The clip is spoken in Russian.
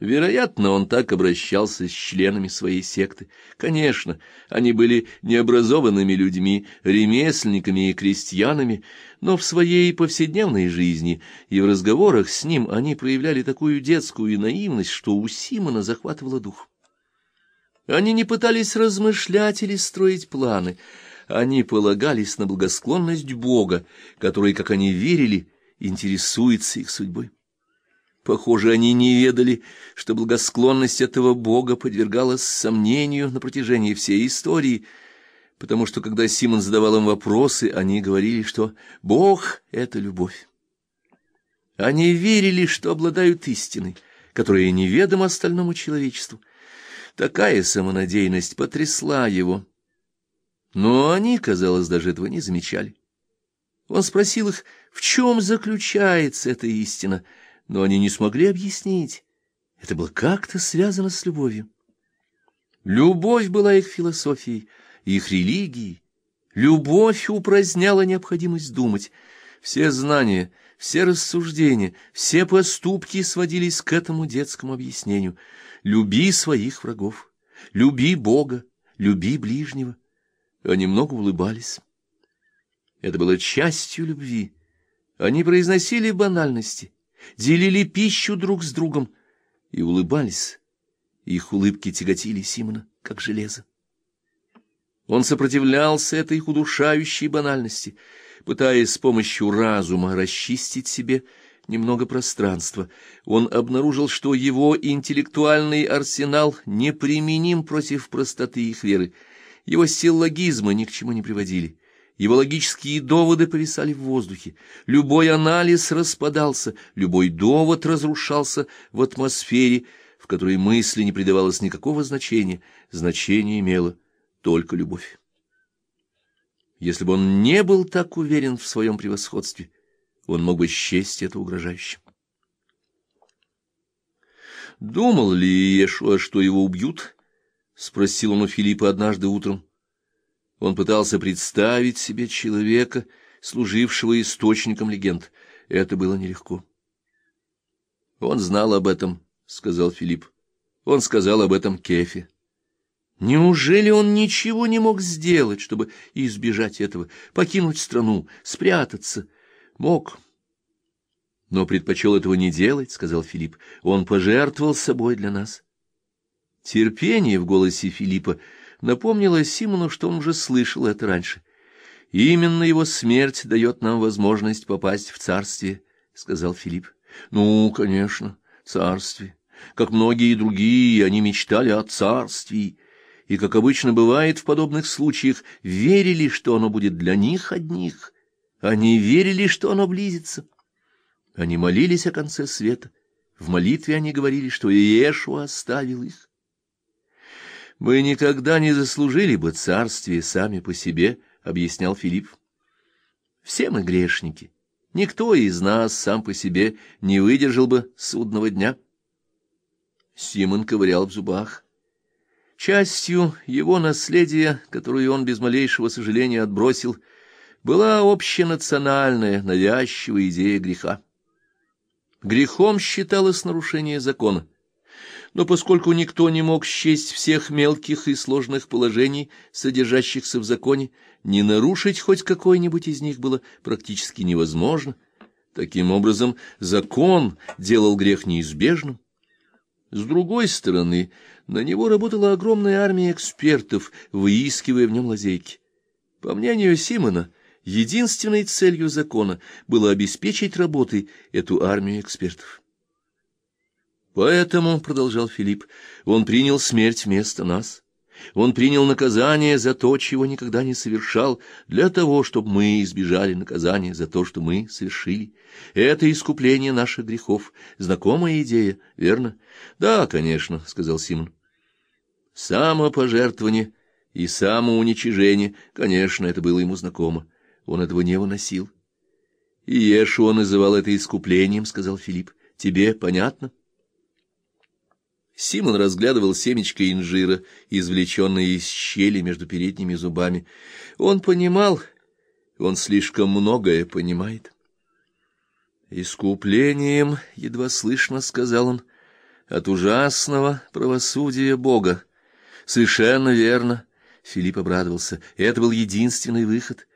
Вероятно, он так обращался с членами своей секты. Конечно, они были необразованными людьми, ремесленниками и крестьянами, но в своей повседневной жизни и в разговорах с ним они проявляли такую детскую наивность, что у Симона захватывало дух. Они не пытались размышлять или строить планы, они полагались на благосклонность Бога, который, как они верили, интересуется их судьбой. Похоже, они не ведали, что благосклонность этого Бога подвергалась сомнению на протяжении всей истории, потому что, когда Симон задавал им вопросы, они говорили, что Бог — это любовь. Они верили, что обладают истиной, которая неведома остальному человечеству. Такая самонадеянность потрясла его. Но они, казалось, даже этого не замечали. Он спросил их, в чем заключается эта истина — но они не смогли объяснить. Это было как-то связано с любовью. Любовь была их философией, их религией. Любовь упраздняла необходимость думать. Все знания, все рассуждения, все поступки сводились к этому детскому объяснению. Люби своих врагов, люби Бога, люби ближнего. Они много улыбались. Это было частью любви. Они произносили банальности делили пищу друг с другом и улыбались. Их улыбки тяготили Симона, как железо. Он сопротивлялся этой удушающей банальности, пытаясь с помощью разума расчистить себе немного пространства. Он обнаружил, что его интеллектуальный арсенал неприменим против простоты их веры. Его силлогизмы ни к чему не приводили. Его логические доводы повисали в воздухе, любой анализ распадался, любой довод разрушался в атмосфере, в которой мысли не придавалось никакого значения, значение имела только любовь. Если бы он не был так уверен в своем превосходстве, он мог бы счесть это угрожающим. «Думал ли Иешуа, что его убьют?» — спросил он у Филиппа однажды утром. Он пытался представить себе человека, служившего источником легенд. Это было нелегко. «Он знал об этом», — сказал Филипп. «Он сказал об этом Кефе». Неужели он ничего не мог сделать, чтобы избежать этого, покинуть страну, спрятаться? Мог. Но предпочел этого не делать, — сказал Филипп. Он пожертвовал собой для нас. Терпение в голосе Филиппа напомнило Симону, что он уже слышал это раньше. «Именно его смерть дает нам возможность попасть в царствие», — сказал Филипп. «Ну, конечно, царствие. Как многие другие, они мечтали о царстве, и, как обычно бывает в подобных случаях, верили, что оно будет для них одних. Они верили, что оно близится. Они молились о конце света. В молитве они говорили, что Иешуа оставил их. Мы никогда не заслужили бы царствие сами по себе, — объяснял Филипп. Все мы грешники. Никто из нас сам по себе не выдержал бы судного дня. Симон ковырял в зубах. Частью его наследия, которую он без малейшего сожаления отбросил, была общенациональная навязчивая идея греха. Грехом считалось нарушение закона но поскольку никто не мог счесть всех мелких и сложных положений, содержащихся в законе, не нарушить хоть какой-нибудь из них было практически невозможно. Таким образом, закон делал грех неизбежным. С другой стороны, на него работала огромная армия экспертов, выискивая в нем лазейки. По мнению Симона, единственной целью закона было обеспечить работой эту армию экспертов. Поэтому, — продолжал Филипп, — он принял смерть вместо нас. Он принял наказание за то, чего никогда не совершал, для того, чтобы мы избежали наказания за то, что мы совершили. Это искупление наших грехов. Знакомая идея, верно? — Да, конечно, — сказал Симон. — Самопожертвование и самоуничижение, конечно, это было ему знакомо. Он этого не выносил. — И Ешуа называл это искуплением, — сказал Филипп. — Тебе понятно? Симон разглядывал семечко инжира, извлеченное из щели между передними зубами. Он понимал, он слишком многое понимает. «Искуплением», — едва слышно сказал он, — от ужасного правосудия Бога. Совершенно верно. Филипп обрадовался. Это был единственный выход.